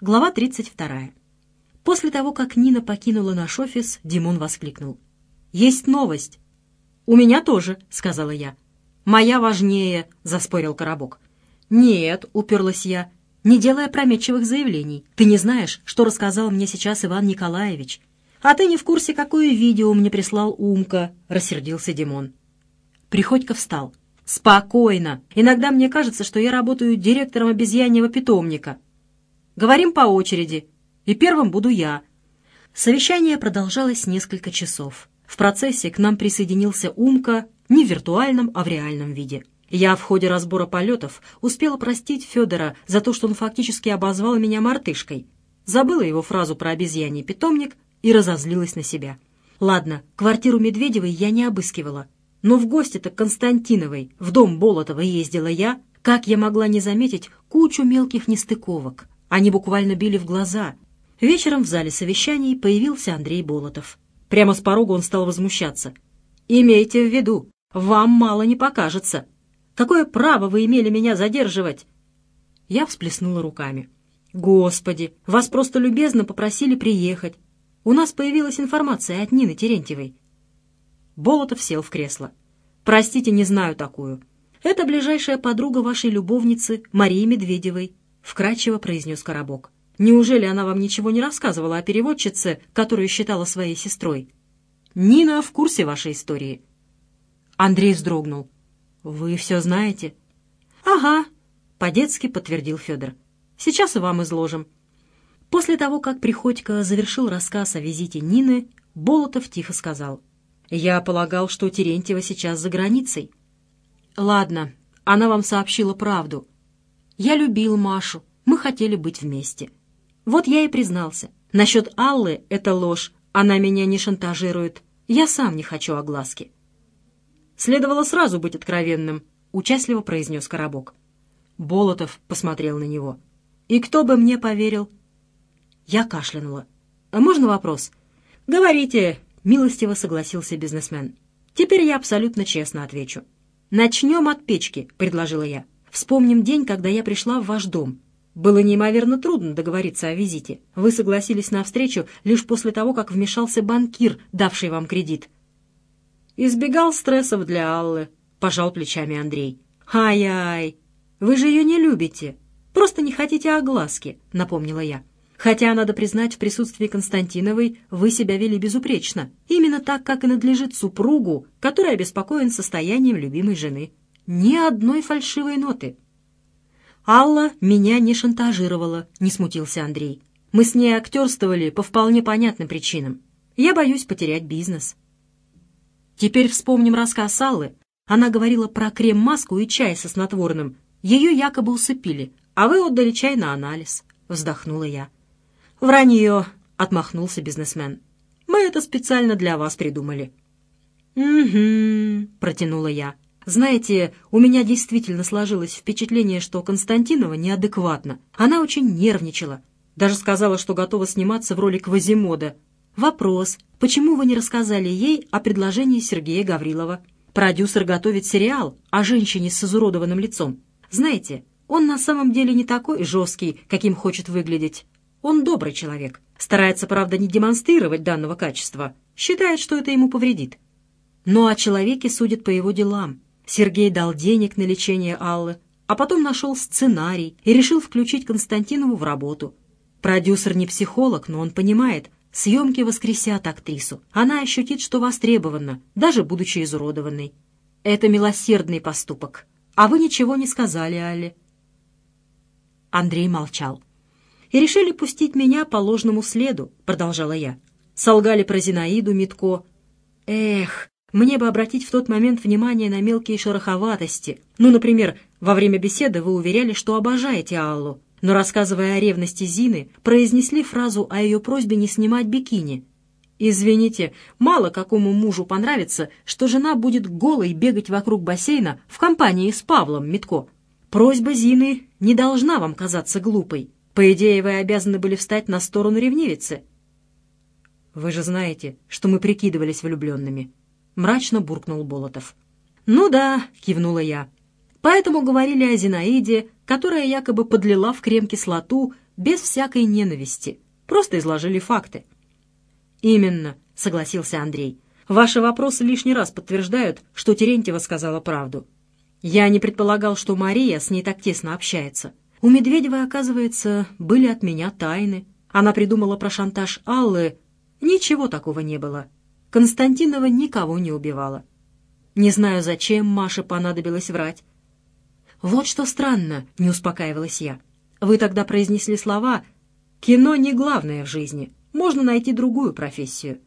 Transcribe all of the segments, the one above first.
Глава 32. После того, как Нина покинула наш офис, Димон воскликнул. «Есть новость!» «У меня тоже», — сказала я. «Моя важнее», — заспорил Коробок. «Нет», — уперлась я, не делая опрометчивых заявлений. «Ты не знаешь, что рассказал мне сейчас Иван Николаевич?» «А ты не в курсе, какое видео мне прислал Умка», — рассердился Димон. Приходько встал. «Спокойно. Иногда мне кажется, что я работаю директором обезьяньего питомника. Говорим по очереди, и первым буду я». Совещание продолжалось несколько часов. В процессе к нам присоединился Умка не в виртуальном, а в реальном виде. Я в ходе разбора полетов успела простить Федора за то, что он фактически обозвал меня мартышкой. Забыла его фразу про обезьяний питомник и разозлилась на себя. Ладно, квартиру Медведевой я не обыскивала, но в гости-то Константиновой, в дом Болотова ездила я. Как я могла не заметить кучу мелких нестыковок? Они буквально били в глаза. Вечером в зале совещаний появился Андрей Болотов. Прямо с порога он стал возмущаться. «Имейте в виду, вам мало не покажется. Какое право вы имели меня задерживать?» Я всплеснула руками. «Господи, вас просто любезно попросили приехать. У нас появилась информация от Нины Терентьевой. Болотов сел в кресло. «Простите, не знаю такую. Это ближайшая подруга вашей любовницы Марии Медведевой», — вкратчиво произнес Коробок. «Неужели она вам ничего не рассказывала о переводчице, которую считала своей сестрой?» «Нина в курсе вашей истории». Андрей вздрогнул. «Вы все знаете?» «Ага», — по-детски подтвердил Федор. «Сейчас и вам изложим». После того, как Приходько завершил рассказ о визите Нины, Болотов тихо сказал — я полагал, что Терентьева сейчас за границей. Ладно, она вам сообщила правду. Я любил Машу, мы хотели быть вместе. Вот я и признался. Насчет Аллы — это ложь, она меня не шантажирует. Я сам не хочу огласки. Следовало сразу быть откровенным, — участливо произнес Коробок. Болотов посмотрел на него. «И кто бы мне поверил?» Я кашлянула. «А можно вопрос?» «Говорите, Милостиво согласился бизнесмен. «Теперь я абсолютно честно отвечу. Начнем от печки», — предложила я. «Вспомним день, когда я пришла в ваш дом. Было неимоверно трудно договориться о визите. Вы согласились на встречу лишь после того, как вмешался банкир, давший вам кредит». «Избегал стрессов для Аллы», — пожал плечами Андрей. «Ай-ай, вы же ее не любите. Просто не хотите огласки», — напомнила я. Хотя, надо признать, в присутствии Константиновой вы себя вели безупречно. Именно так, как и надлежит супругу, который обеспокоен состоянием любимой жены. Ни одной фальшивой ноты. «Алла меня не шантажировала», — не смутился Андрей. «Мы с ней актерствовали по вполне понятным причинам. Я боюсь потерять бизнес». Теперь вспомним рассказ Аллы. Она говорила про крем-маску и чай со снотворным. Ее якобы усыпили, а вы отдали чай на анализ. Вздохнула я. «Вранье!» — отмахнулся бизнесмен. «Мы это специально для вас придумали». «Угу», — протянула я. «Знаете, у меня действительно сложилось впечатление, что Константинова неадекватна. Она очень нервничала. Даже сказала, что готова сниматься в роли Квазимода. Вопрос, почему вы не рассказали ей о предложении Сергея Гаврилова? Продюсер готовит сериал о женщине с изуродованным лицом. Знаете, он на самом деле не такой жесткий, каким хочет выглядеть. Он добрый человек. Старается, правда, не демонстрировать данного качества. Считает, что это ему повредит. Но о человеке судят по его делам. Сергей дал денег на лечение Аллы, а потом нашел сценарий и решил включить Константинову в работу. Продюсер не психолог, но он понимает, съемки воскресят актрису. Она ощутит, что востребована, даже будучи изуродованной. Это милосердный поступок. А вы ничего не сказали, Алле. Андрей молчал и решили пустить меня по ложному следу», — продолжала я. Солгали про Зинаиду Митко. Эх, мне бы обратить в тот момент внимание на мелкие шероховатости. Ну, например, во время беседы вы уверяли, что обожаете Аллу, но, рассказывая о ревности Зины, произнесли фразу о ее просьбе не снимать бикини. Извините, мало какому мужу понравится, что жена будет голой бегать вокруг бассейна в компании с Павлом Митко. Просьба Зины не должна вам казаться глупой. По идее, вы обязаны были встать на сторону ревнивицы. Вы же знаете, что мы прикидывались влюбленными. Мрачно буркнул Болотов. Ну да, кивнула я. Поэтому говорили о Зинаиде, которая якобы подлила в крем кислоту, без всякой ненависти, просто изложили факты. «Именно», — согласился Андрей. «Ваши вопросы лишний раз подтверждают, что Терентьева сказала правду. Я не предполагал, что Мария с ней так тесно общается. У Медведевой, оказывается, были от меня тайны. Она придумала про шантаж Аллы. Ничего такого не было. Константинова никого не убивала. Не знаю, зачем Маше понадобилось врать. «Вот что странно», — не успокаивалась я. «Вы тогда произнесли слова «Кино не главное в жизни, можно найти другую профессию».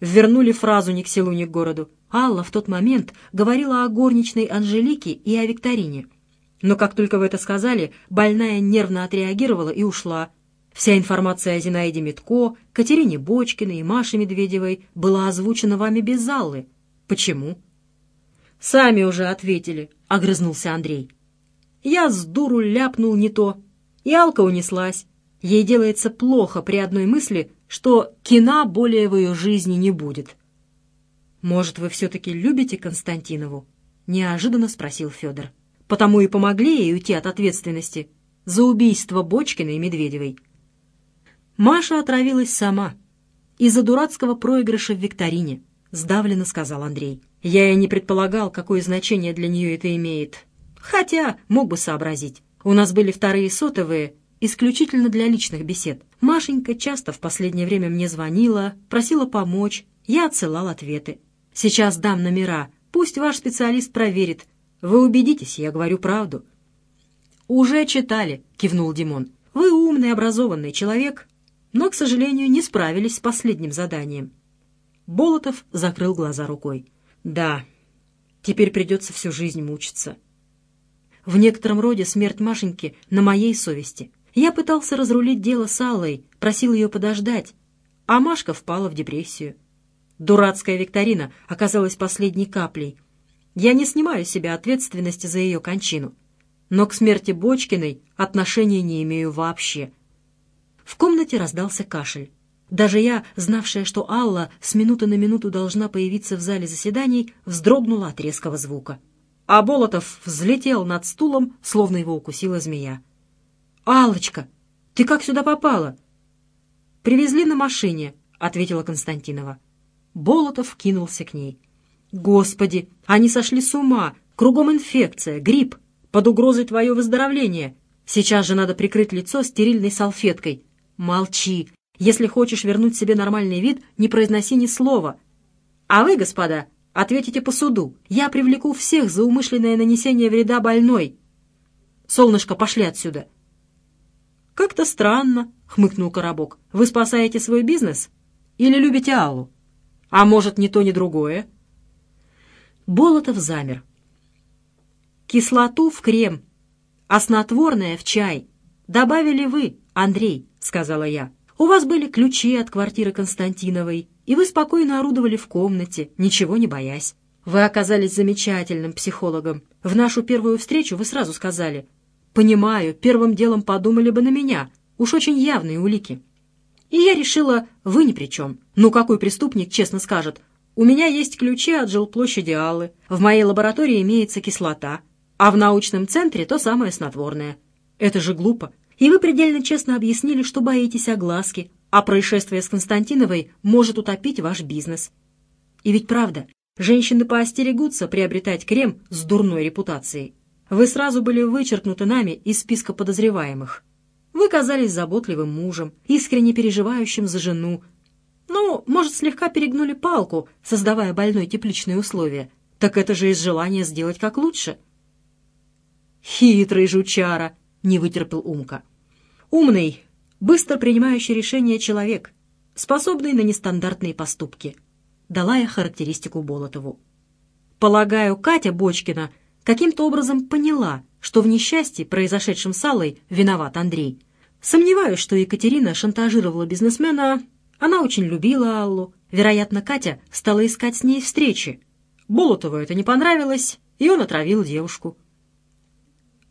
Вернули фразу ни к селу, ни к городу. Алла в тот момент говорила о горничной Анжелике и о викторине. Но как только вы это сказали, больная нервно отреагировала и ушла. Вся информация о Зинаиде Митко, Катерине Бочкиной и Маше Медведевой была озвучена вами без Аллы. Почему? «Сами уже ответили», — огрызнулся Андрей. «Я с дуру ляпнул не то, и Алка унеслась. Ей делается плохо при одной мысли, что кина более в ее жизни не будет». «Может, вы все-таки любите Константинову?» — неожиданно спросил Федор. «Потому и помогли ей уйти от ответственности за убийство Бочкиной и Медведевой». Маша отравилась сама из-за дурацкого проигрыша в викторине, сдавленно сказал Андрей. Я и не предполагал, какое значение для нее это имеет. Хотя мог бы сообразить. У нас были вторые сотовые, исключительно для личных бесед. Машенька часто в последнее время мне звонила, просила помочь, я отсылал ответы. Сейчас дам номера, пусть ваш специалист проверит. Вы убедитесь, я говорю правду». «Уже читали», — кивнул Димон. «Вы умный, образованный человек, но, к сожалению, не справились с последним заданием». Болотов закрыл глаза рукой. «Да, теперь придется всю жизнь мучиться». В некотором роде смерть Машеньки на моей совести. Я пытался разрулить дело с Аллой, просил ее подождать, а Машка впала в депрессию. Дурацкая викторина оказалась последней каплей. Я не снимаю с себя ответственности за ее кончину. Но к смерти Бочкиной отношения не имею вообще. В комнате раздался кашель. Даже я, знавшая, что Алла с минуты на минуту должна появиться в зале заседаний, вздрогнула от резкого звука. А Болотов взлетел над стулом, словно его укусила змея. «Аллочка, ты как сюда попала?» «Привезли на машине», — ответила Константинова. Болотов кинулся к ней. «Господи, они сошли с ума! Кругом инфекция, грипп, под угрозой твое выздоровление. Сейчас же надо прикрыть лицо стерильной салфеткой. Молчи. Если хочешь вернуть себе нормальный вид, не произноси ни слова. А вы, господа, ответите по суду. Я привлеку всех за умышленное нанесение вреда больной. Солнышко, пошли отсюда!» «Как-то странно», — хмыкнул Коробок. «Вы спасаете свой бизнес или любите Аллу?» А может, ни то, ни другое? Болотов замер. Кислоту в крем, а снотворное в чай. Добавили вы, Андрей, сказала я. У вас были ключи от квартиры Константиновой, и вы спокойно орудовали в комнате, ничего не боясь. Вы оказались замечательным психологом. В нашу первую встречу вы сразу сказали. «Понимаю, первым делом подумали бы на меня. Уж очень явные улики». И я решила, вы ни при чем. Ну, какой преступник честно скажет, у меня есть ключи от жилплощади Аллы, в моей лаборатории имеется кислота, а в научном центре то самое снотворное. Это же глупо. И вы предельно честно объяснили, что боитесь огласки, а происшествие с Константиновой может утопить ваш бизнес. И ведь правда, женщины поостерегутся приобретать крем с дурной репутацией. Вы сразу были вычеркнуты нами из списка подозреваемых. Вы казались заботливым мужем, искренне переживающим за жену. Ну, может, слегка перегнули палку, создавая больной тепличные условия. Так это же из желания сделать как лучше. «Хитрый жучара!» — не вытерпел Умка. «Умный, быстро принимающий решения человек, способный на нестандартные поступки», — дала я характеристику Болотову. «Полагаю, Катя Бочкина каким-то образом поняла, что в несчастье, произошедшем с Аллой, виноват Андрей. Сомневаюсь, что Екатерина шантажировала бизнесмена. Она очень любила Аллу. Вероятно, Катя стала искать с ней встречи. Болотову это не понравилось, и он отравил девушку.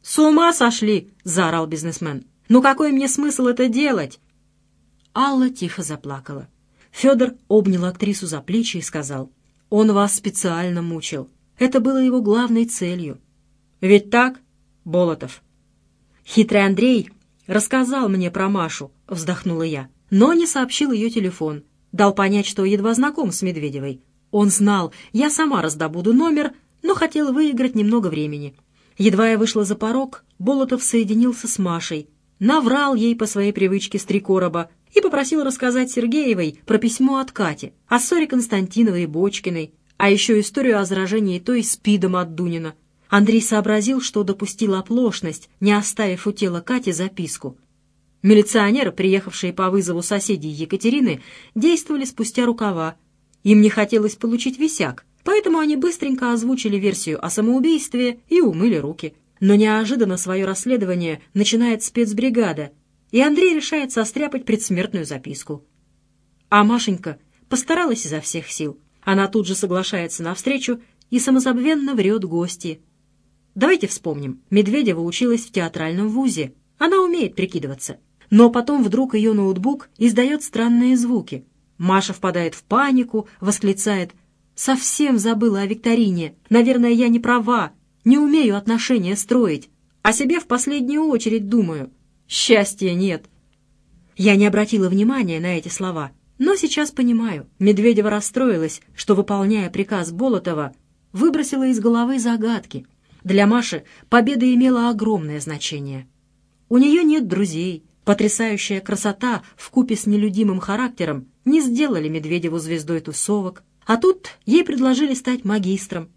«С ума сошли!» — заорал бизнесмен. «Ну какой мне смысл это делать?» Алла тихо заплакала. Федор обнял актрису за плечи и сказал, «Он вас специально мучил. Это было его главной целью». «Ведь так?» Болотов. Хитрый Андрей рассказал мне про Машу», — вздохнула я, но не сообщил ее телефон. Дал понять, что едва знаком с Медведевой. Он знал, я сама раздобуду номер, но хотел выиграть немного времени. Едва я вышла за порог, Болотов соединился с Машей, наврал ей по своей привычке с три короба и попросил рассказать Сергеевой про письмо от Кати, о ссоре Константиновой и Бочкиной, а еще историю о заражении той спидом от Дунина. Андрей сообразил, что допустил оплошность, не оставив у тела Кати записку. Милиционеры, приехавшие по вызову соседей Екатерины, действовали спустя рукава. Им не хотелось получить висяк, Поэтому они быстренько озвучили версию о самоубийстве и умыли руки. Но неожиданно свое расследование начинает спецбригада, и Андрей решает состряпать предсмертную записку. А Машенька постаралась изо всех сил. Она тут же соглашается на встречу и самозабвенно врет гости. Давайте вспомним. Медведева училась в театральном вузе. Она умеет прикидываться. Но потом вдруг ее ноутбук издает странные звуки. Маша впадает в панику, восклицает Совсем забыла о викторине. Наверное, я не права. Не умею отношения строить. О себе в последнюю очередь думаю. Счастья нет. Я не обратила внимания на эти слова, но сейчас понимаю. Медведева расстроилась, что, выполняя приказ Болотова, выбросила из головы загадки. Для Маши победа имела огромное значение. У нее нет друзей. Потрясающая красота в купе с нелюдимым характером не сделали Медведеву звездой тусовок, а тут ей предложили стать магистром.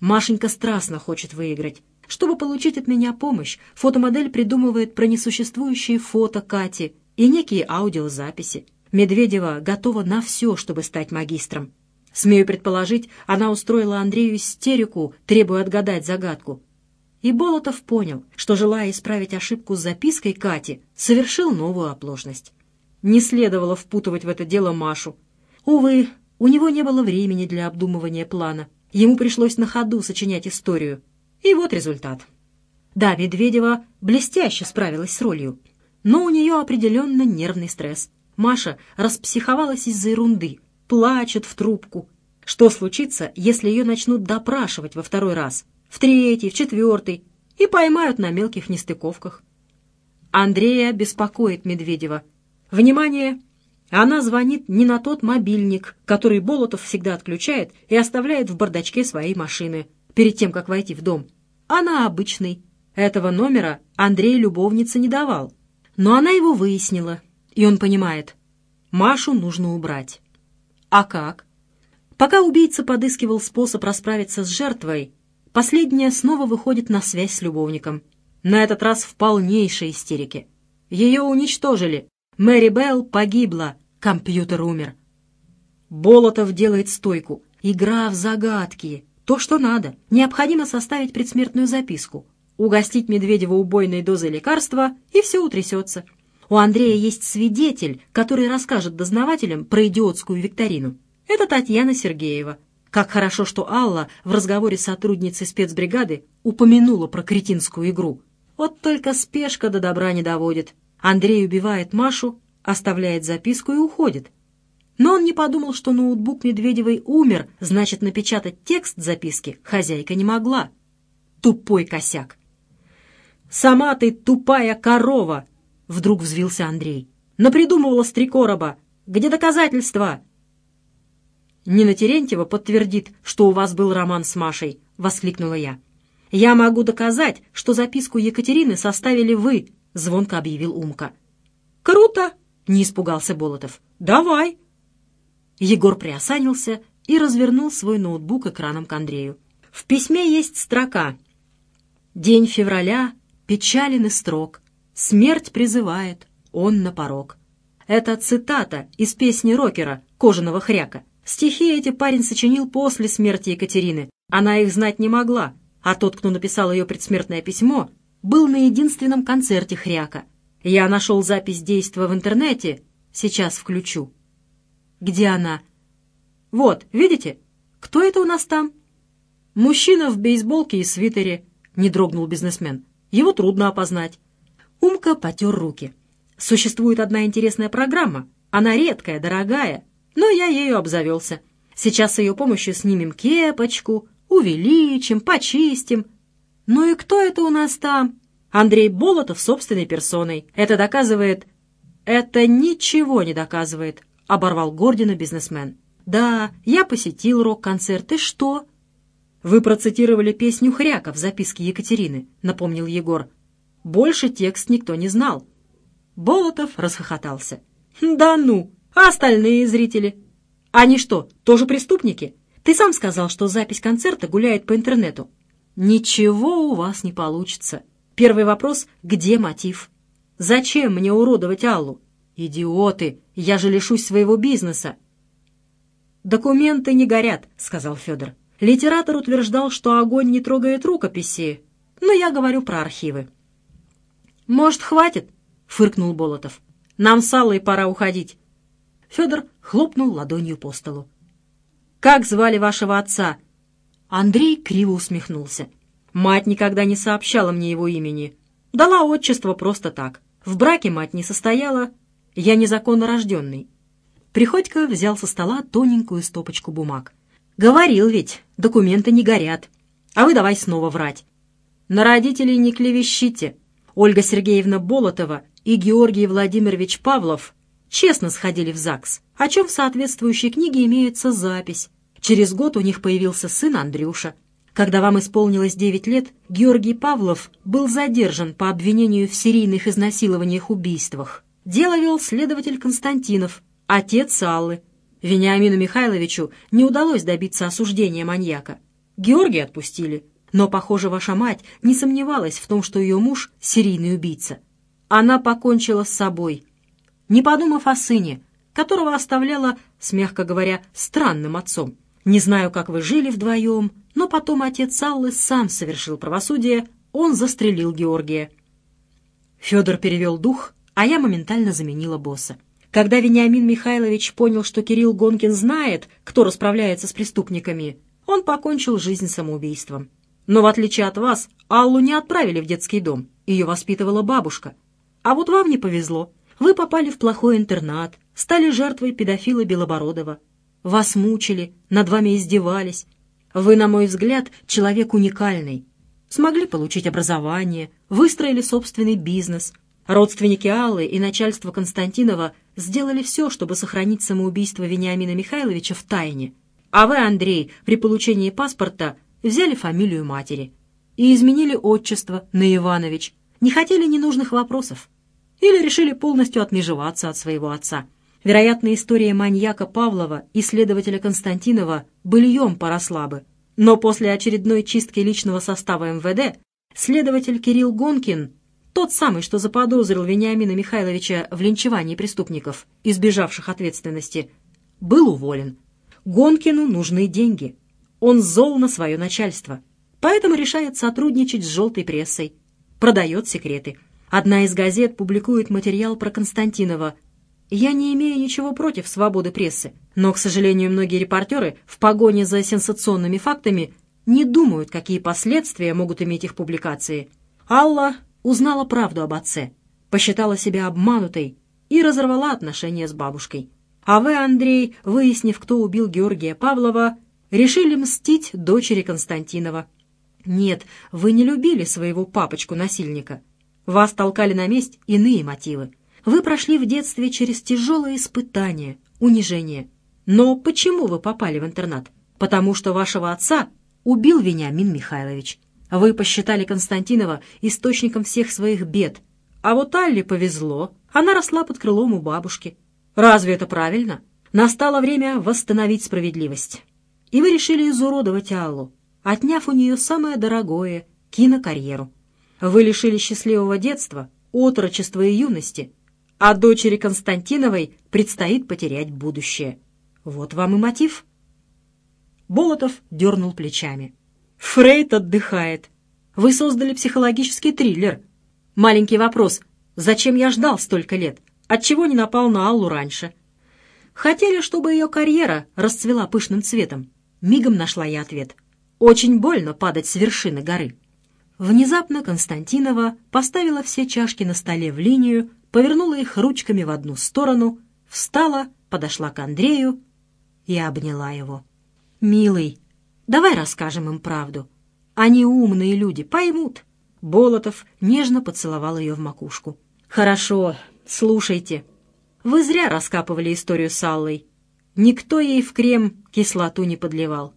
Машенька страстно хочет выиграть. Чтобы получить от меня помощь, фотомодель придумывает про несуществующие фото Кати и некие аудиозаписи. Медведева готова на все, чтобы стать магистром. Смею предположить, она устроила Андрею истерику, требуя отгадать загадку. И Болотов понял, что, желая исправить ошибку с запиской Кати, совершил новую оплошность. Не следовало впутывать в это дело Машу. Увы, у него не было времени для обдумывания плана. Ему пришлось на ходу сочинять историю. И вот результат. Да, Медведева блестяще справилась с ролью, но у нее определенно нервный стресс. Маша распсиховалась из-за ерунды, плачет в трубку. Что случится, если ее начнут допрашивать во второй раз, в третий, в четвертый, и поймают на мелких нестыковках? Андрея беспокоит Медведева. Внимание! Она звонит не на тот мобильник, который Болотов всегда отключает и оставляет в бардачке своей машины перед тем, как войти в дом, а на обычный. Этого номера Андрей любовнице не давал. Но она его выяснила, и он понимает, Машу нужно убрать. А как? Пока убийца подыскивал способ расправиться с жертвой, последняя снова выходит на связь с любовником. На этот раз в полнейшей истерике. Ее уничтожили, Мэри Белл погибла, компьютер умер. Болотов делает стойку. Игра в загадки. То, что надо. Необходимо составить предсмертную записку. Угостить Медведева убойной дозой лекарства, и все утрясется. У Андрея есть свидетель, который расскажет дознавателям про идиотскую викторину. Это Татьяна Сергеева. Как хорошо, что Алла в разговоре с сотрудницей спецбригады упомянула про кретинскую игру. Вот только спешка до добра не доводит. Андрей убивает Машу, оставляет записку и уходит. Но он не подумал, что ноутбук Медведевой умер, значит, напечатать текст записки хозяйка не могла. Тупой косяк. «Сама ты тупая корова!» — вдруг взвился Андрей. «Напридумывала с три короба. Где доказательства?» «Нина Терентьева подтвердит, что у вас был роман с Машей», — воскликнула я. «Я могу доказать, что записку Екатерины составили вы», — звонко объявил Умка. «Круто!» — не испугался Болотов. «Давай!» Егор приосанился и развернул свой ноутбук экраном к Андрею. В письме есть строка. «День февраля, печален и строг, смерть призывает, он на порог». Это цитата из песни рокера «Кожаного хряка». Стихи эти парень сочинил после смерти Екатерины. Она их знать не могла, а тот, кто написал ее предсмертное письмо, был на единственном концерте Хряка. Я нашел запись действа в интернете, сейчас включу. Где она? Вот, видите? Кто это у нас там? Мужчина в бейсболке и свитере, не дрогнул бизнесмен. Его трудно опознать. Умка потер руки. Существует одна интересная программа. Она редкая, дорогая, но я ею обзавелся. Сейчас с ее помощью снимем кепочку, увеличим, почистим, «Ну и кто это у нас там?» Андрей Болотов собственной персоной. Это доказывает...» «Это ничего не доказывает», — оборвал Гордина бизнесмен. «Да, я посетил рок-концерт, и что?» «Вы процитировали песню Хряка в записке Екатерины», — напомнил Егор. «Больше текст никто не знал». Болотов расхохотался. «Да ну! А остальные зрители? Они что, тоже преступники? Ты сам сказал, что запись концерта гуляет по интернету». «Ничего у вас не получится. Первый вопрос — где мотив?» «Зачем мне уродовать Аллу?» «Идиоты! Я же лишусь своего бизнеса!» «Документы не горят», — сказал Федор. «Литератор утверждал, что огонь не трогает рукописи, но я говорю про архивы». «Может, хватит?» — фыркнул Болотов. «Нам с Аллой пора уходить». Федор хлопнул ладонью по столу. «Как звали вашего отца?» Андрей криво усмехнулся. «Мать никогда не сообщала мне его имени. Дала отчество просто так. В браке мать не состояла. Я незаконно рожденный. Приходько взял со стола тоненькую стопочку бумаг. «Говорил ведь, документы не горят. А вы давай снова врать. На родителей не клевещите. Ольга Сергеевна Болотова и Георгий Владимирович Павлов честно сходили в ЗАГС, о чем в соответствующей книге имеется запись. Через год у них появился сын Андрюша. Когда вам исполнилось 9 лет, Георгий Павлов был задержан по обвинению в серийных изнасилованиях-убийствах. Дело вел следователь Константинов, отец Аллы. Вениамину Михайловичу не удалось добиться осуждения маньяка. Георгия отпустили, но, похоже, ваша мать не сомневалась в том, что ее муж — серийный убийца. Она покончила с собой, не подумав о сыне, которого оставляла, с, мягко говоря, странным отцом. Не знаю, как вы жили вдвоем, но потом отец Аллы сам совершил правосудие, он застрелил Георгия. Федор перевел дух, а я моментально заменила босса. Когда Вениамин Михайлович понял, что Кирилл Гонкин знает, кто расправляется с преступниками, он покончил жизнь самоубийством. Но в отличие от вас, Аллу не отправили в детский дом, ее воспитывала бабушка. А вот вам не повезло. Вы попали в плохой интернат, стали жертвой педофила Белобородова. Вас мучили, над вами издевались. Вы, на мой взгляд, человек уникальный. Смогли получить образование, выстроили собственный бизнес — Родственники Аллы и начальство Константинова сделали все, чтобы сохранить самоубийство Вениамина Михайловича в тайне. А вы, Андрей, при получении паспорта взяли фамилию матери и изменили отчество на Иванович. Не хотели ненужных вопросов. Или решили полностью отмежеваться от своего отца. Вероятно, история маньяка Павлова и следователя Константинова быльем поросла бы. Но после очередной чистки личного состава МВД следователь Кирилл Гонкин тот самый, что заподозрил Вениамина Михайловича в линчевании преступников, избежавших ответственности, был уволен. Гонкину нужны деньги. Он зол на свое начальство. Поэтому решает сотрудничать с желтой прессой. Продает секреты. Одна из газет публикует материал про Константинова. Я не имею ничего против свободы прессы, но, к сожалению, многие репортеры в погоне за сенсационными фактами не думают, какие последствия могут иметь их публикации. Алла узнала правду об отце, посчитала себя обманутой и разорвала отношения с бабушкой. А вы, Андрей, выяснив, кто убил Георгия Павлова, решили мстить дочери Константинова. Нет, вы не любили своего папочку-насильника. Вас толкали на месть иные мотивы. Вы прошли в детстве через тяжелые испытания, унижение. Но почему вы попали в интернат? Потому что вашего отца убил Вениамин Михайлович. Вы посчитали Константинова источником всех своих бед. А вот Алле повезло. Она росла под крылом у бабушки. Разве это правильно? Настало время восстановить справедливость. И вы решили изуродовать Аллу, отняв у нее самое дорогое — кинокарьеру. Вы лишили счастливого детства, отрочества и юности, а дочери Константиновой предстоит потерять будущее. Вот вам и мотив. Болотов дернул плечами. Фрейд отдыхает. Вы создали психологический триллер. Маленький вопрос. Зачем я ждал столько лет? Отчего не напал на Аллу раньше? Хотели, чтобы ее карьера расцвела пышным цветом. Мигом нашла я ответ. Очень больно падать с вершины горы. Внезапно Константинова поставила все чашки на столе в линию, повернула их ручками в одну сторону, встала, подошла к Андрею и обняла его. «Милый, Давай расскажем им правду. Они умные люди, поймут. Болотов нежно поцеловал ее в макушку. «Хорошо, слушайте. Вы зря раскапывали историю с Аллой. Никто ей в крем кислоту не подливал».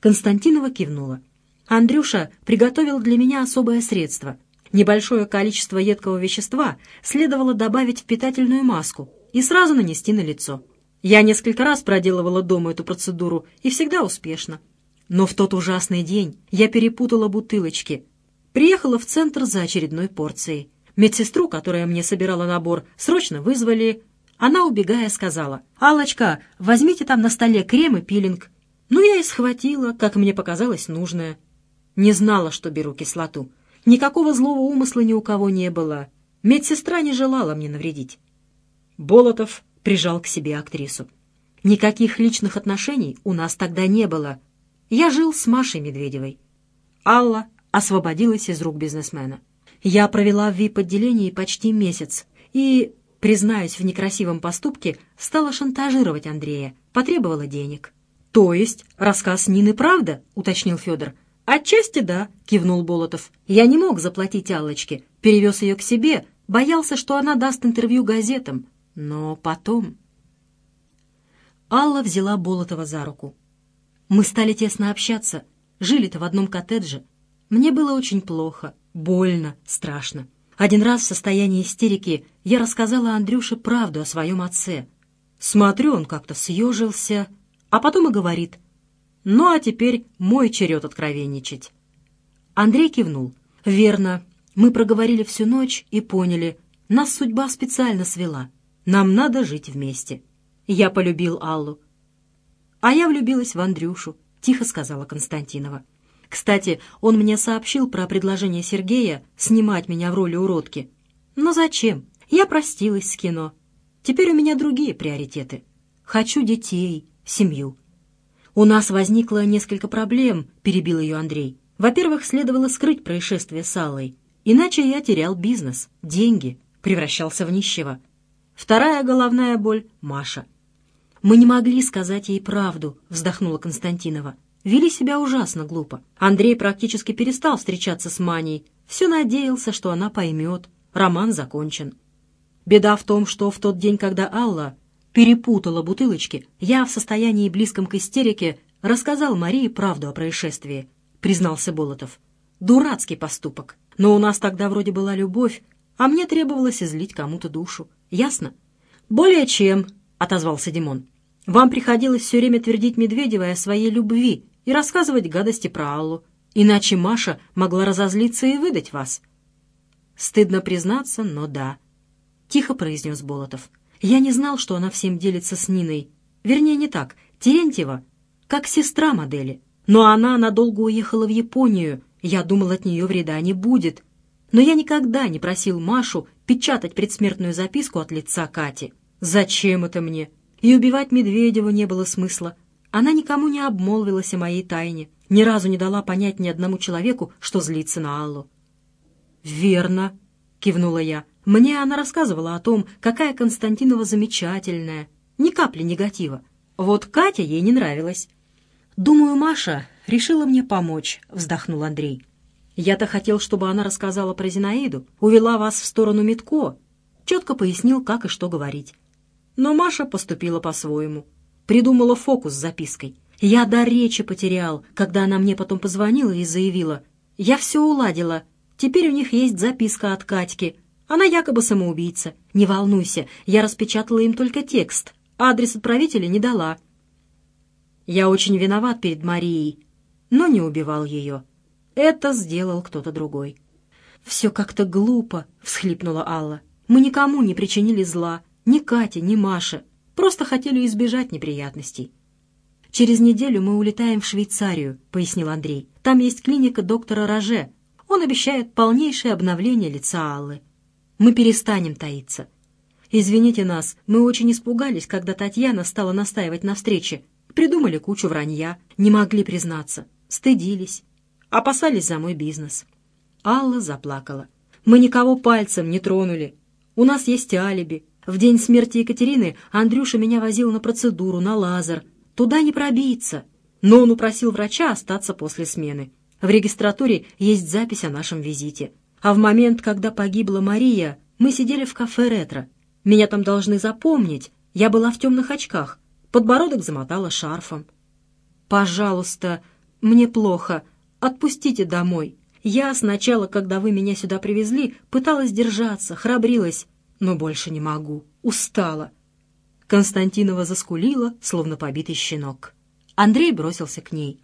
Константинова кивнула. «Андрюша приготовил для меня особое средство. Небольшое количество едкого вещества следовало добавить в питательную маску и сразу нанести на лицо. Я несколько раз проделывала дома эту процедуру и всегда успешно. Но в тот ужасный день я перепутала бутылочки. Приехала в центр за очередной порцией. Медсестру, которая мне собирала набор, срочно вызвали. Она, убегая, сказала, «Аллочка, возьмите там на столе крем и пилинг». Ну, я и схватила, как мне показалось, нужное. Не знала, что беру кислоту. Никакого злого умысла ни у кого не было. Медсестра не желала мне навредить. Болотов прижал к себе актрису. Никаких личных отношений у нас тогда не было. Я жил с Машей Медведевой. Алла освободилась из рук бизнесмена. Я провела в ВИП-отделении почти месяц и, признаюсь в некрасивом поступке, стала шантажировать Андрея, потребовала денег. «То есть рассказ Нины правда?» — уточнил Федор. «Отчасти да», — кивнул Болотов. «Я не мог заплатить Аллочке, перевез ее к себе, боялся, что она даст интервью газетам. Но потом...» Алла взяла Болотова за руку. Мы стали тесно общаться, жили-то в одном коттедже. Мне было очень плохо, больно, страшно. Один раз в состоянии истерики я рассказала Андрюше правду о своем отце. Смотрю, он как-то съежился, а потом и говорит. «Ну, а теперь мой черед откровенничать». Андрей кивнул. «Верно. Мы проговорили всю ночь и поняли. Нас судьба специально свела. Нам надо жить вместе». Я полюбил Аллу. «А я влюбилась в Андрюшу», — тихо сказала Константинова. «Кстати, он мне сообщил про предложение Сергея снимать меня в роли уродки. Но зачем? Я простилась с кино. Теперь у меня другие приоритеты. Хочу детей, семью». «У нас возникло несколько проблем», — перебил ее Андрей. «Во-первых, следовало скрыть происшествие с Аллой. Иначе я терял бизнес, деньги, превращался в нищего. Вторая головная боль — Маша». «Мы не могли сказать ей правду», — вздохнула Константинова. «Вели себя ужасно глупо. Андрей практически перестал встречаться с Маней. Все надеялся, что она поймет. Роман закончен. Беда в том, что в тот день, когда Алла перепутала бутылочки, я в состоянии близком к истерике рассказал Марии правду о происшествии», — признался Болотов. «Дурацкий поступок. Но у нас тогда вроде была любовь, а мне требовалось излить кому-то душу. Ясно?» «Более чем», — отозвался Димон. Вам приходилось все время твердить Медведевой о своей любви и рассказывать гадости про Аллу, иначе Маша могла разозлиться и выдать вас. Стыдно признаться, но да. Тихо произнес Болотов. Я не знал, что она всем делится с Ниной. Вернее, не так. Терентьева, как сестра модели. Но она надолго уехала в Японию. Я думал, от нее вреда не будет. Но я никогда не просил Машу печатать предсмертную записку от лица Кати. Зачем это мне? И убивать Медведеву не было смысла. Она никому не обмолвилась о моей тайне, ни разу не дала понять ни одному человеку, что злится на Аллу. «Верно», — кивнула я. «Мне она рассказывала о том, какая Константинова замечательная. Ни капли негатива. Вот Катя ей не нравилась». «Думаю, Маша решила мне помочь», — вздохнул Андрей. «Я-то хотел, чтобы она рассказала про Зинаиду, увела вас в сторону Митко, четко пояснил, как и что говорить. Но Маша поступила по-своему. Придумала фокус с запиской. Я до речи потерял, когда она мне потом позвонила и заявила. «Я все уладила. Теперь у них есть записка от Катьки. Она якобы самоубийца. Не волнуйся, я распечатала им только текст. Адрес отправителя не дала». Я очень виноват перед Марией, но не убивал ее. Это сделал кто-то другой. «Все как-то глупо», — всхлипнула Алла. «Мы никому не причинили зла. Ни Катя, ни Маша. Просто хотели избежать неприятностей. «Через неделю мы улетаем в Швейцарию», — пояснил Андрей. «Там есть клиника доктора Роже. Он обещает полнейшее обновление лица Аллы. Мы перестанем таиться. Извините нас, мы очень испугались, когда Татьяна стала настаивать на встрече. Придумали кучу вранья, не могли признаться, стыдились, опасались за мой бизнес». Алла заплакала. «Мы никого пальцем не тронули. У нас есть алиби. В день смерти Екатерины Андрюша меня возил на процедуру, на лазер. Туда не пробиться. Но он упросил врача остаться после смены. В регистратуре есть запись о нашем визите. А в момент, когда погибла Мария, мы сидели в кафе «Ретро». Меня там должны запомнить. Я была в темных очках. Подбородок замотала шарфом. «Пожалуйста, мне плохо. Отпустите домой. Я сначала, когда вы меня сюда привезли, пыталась держаться, храбрилась, но больше не могу. Устала». Константинова заскулила, словно побитый щенок. Андрей бросился к ней.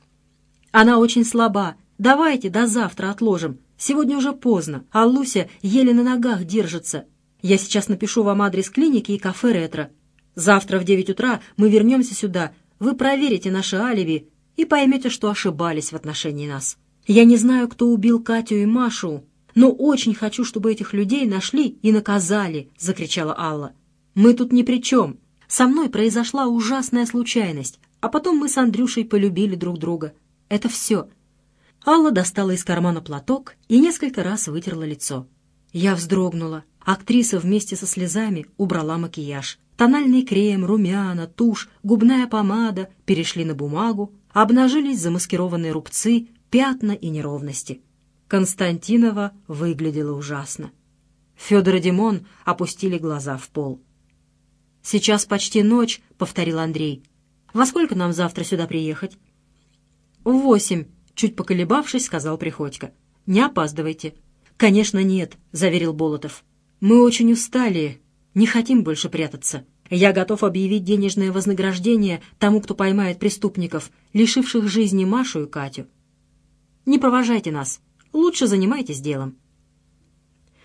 «Она очень слаба. Давайте до завтра отложим. Сегодня уже поздно, а Луся еле на ногах держится. Я сейчас напишу вам адрес клиники и кафе «Ретро». Завтра в девять утра мы вернемся сюда. Вы проверите наше алиби и поймете, что ошибались в отношении нас. Я не знаю, кто убил Катю и Машу, но очень хочу, чтобы этих людей нашли и наказали», — закричала Алла. «Мы тут ни при чем. Со мной произошла ужасная случайность, а потом мы с Андрюшей полюбили друг друга. Это все». Алла достала из кармана платок и несколько раз вытерла лицо. Я вздрогнула. Актриса вместе со слезами убрала макияж. Тональный крем, румяна, тушь, губная помада перешли на бумагу, обнажились замаскированные рубцы, пятна и неровности. Константинова выглядела ужасно. Федор и Димон опустили глаза в пол. «Сейчас почти ночь», — повторил Андрей. «Во сколько нам завтра сюда приехать?» «В восемь», — чуть поколебавшись, сказал Приходько. «Не опаздывайте». «Конечно, нет», — заверил Болотов. «Мы очень устали, не хотим больше прятаться. Я готов объявить денежное вознаграждение тому, кто поймает преступников, лишивших жизни Машу и Катю. Не провожайте нас. Лучше занимайтесь делом».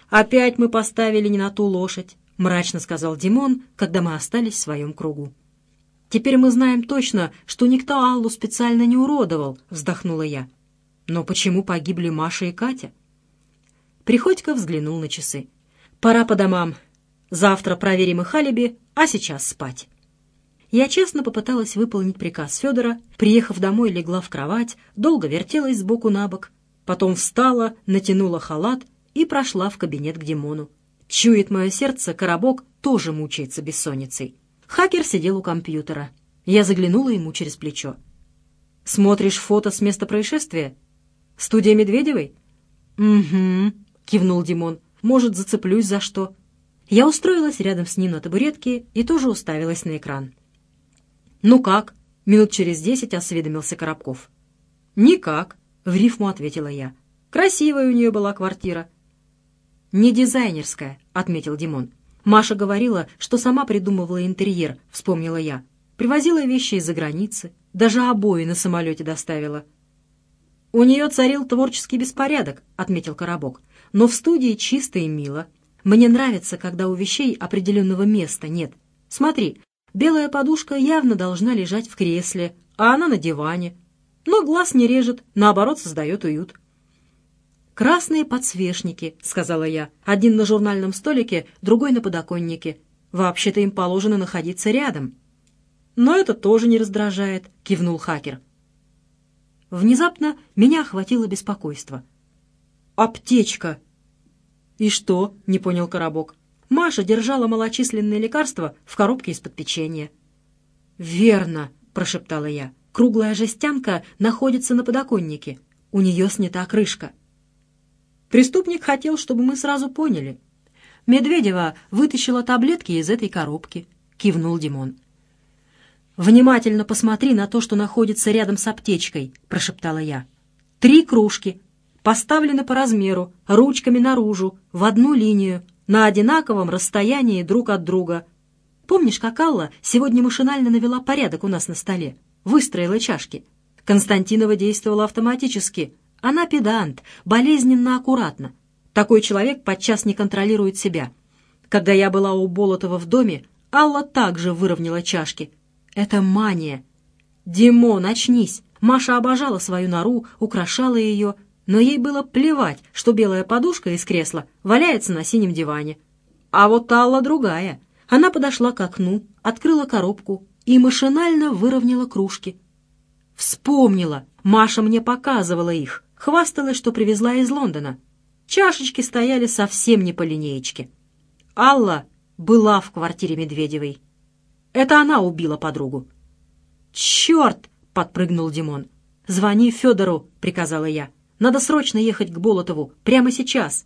«Опять мы поставили не на ту лошадь», — мрачно сказал Димон, когда мы остались в своем кругу. «Теперь мы знаем точно, что никто Аллу специально не уродовал», — вздохнула я. «Но почему погибли Маша и Катя?» Приходько взглянул на часы. «Пора по домам. Завтра проверим их алиби, а сейчас спать». Я честно попыталась выполнить приказ Федора, приехав домой, легла в кровать, долго вертелась сбоку на бок, потом встала, натянула халат и прошла в кабинет к Димону. Чует мое сердце, коробок тоже мучается бессонницей. Хакер сидел у компьютера. Я заглянула ему через плечо. «Смотришь фото с места происшествия? Студия Медведевой?» «Угу», — кивнул Димон. «Может, зацеплюсь за что?» Я устроилась рядом с ним на табуретке и тоже уставилась на экран. «Ну как?» — минут через десять осведомился Коробков. «Никак», — в рифму ответила я. «Красивая у нее была квартира». «Не дизайнерская», — отметил Димон. «Маша говорила, что сама придумывала интерьер», — вспомнила я. «Привозила вещи из-за границы, даже обои на самолете доставила». «У нее царил творческий беспорядок», — отметил Коробок. «Но в студии чисто и мило. Мне нравится, когда у вещей определенного места нет. Смотри, Белая подушка явно должна лежать в кресле, а она на диване. Но глаз не режет, наоборот, создает уют. «Красные подсвечники», — сказала я. «Один на журнальном столике, другой на подоконнике. Вообще-то им положено находиться рядом». «Но это тоже не раздражает», — кивнул хакер. Внезапно меня охватило беспокойство. «Аптечка!» «И что?» — не понял Коробок. Маша держала малочисленные лекарства в коробке из-под печенья. «Верно», — прошептала я. «Круглая жестянка находится на подоконнике. У нее снята крышка». Преступник хотел, чтобы мы сразу поняли. Медведева вытащила таблетки из этой коробки, — кивнул Димон. «Внимательно посмотри на то, что находится рядом с аптечкой», — прошептала я. «Три кружки, поставлены по размеру, ручками наружу, в одну линию, на одинаковом расстоянии друг от друга. Помнишь, как Алла сегодня машинально навела порядок у нас на столе? Выстроила чашки. Константинова действовала автоматически. Она педант, болезненно аккуратно. Такой человек подчас не контролирует себя. Когда я была у Болотова в доме, Алла также выровняла чашки. Это мания. «Димон, очнись!» Маша обожала свою нору, украшала ее, но ей было плевать, что белая подушка из кресла валяется на синем диване. А вот Алла другая. Она подошла к окну, открыла коробку и машинально выровняла кружки. Вспомнила, Маша мне показывала их, хвасталась, что привезла из Лондона. Чашечки стояли совсем не по линеечке. Алла была в квартире Медведевой. Это она убила подругу. «Черт!» — подпрыгнул Димон. «Звони Федору», — приказала я. Надо срочно ехать к Болотову, прямо сейчас!»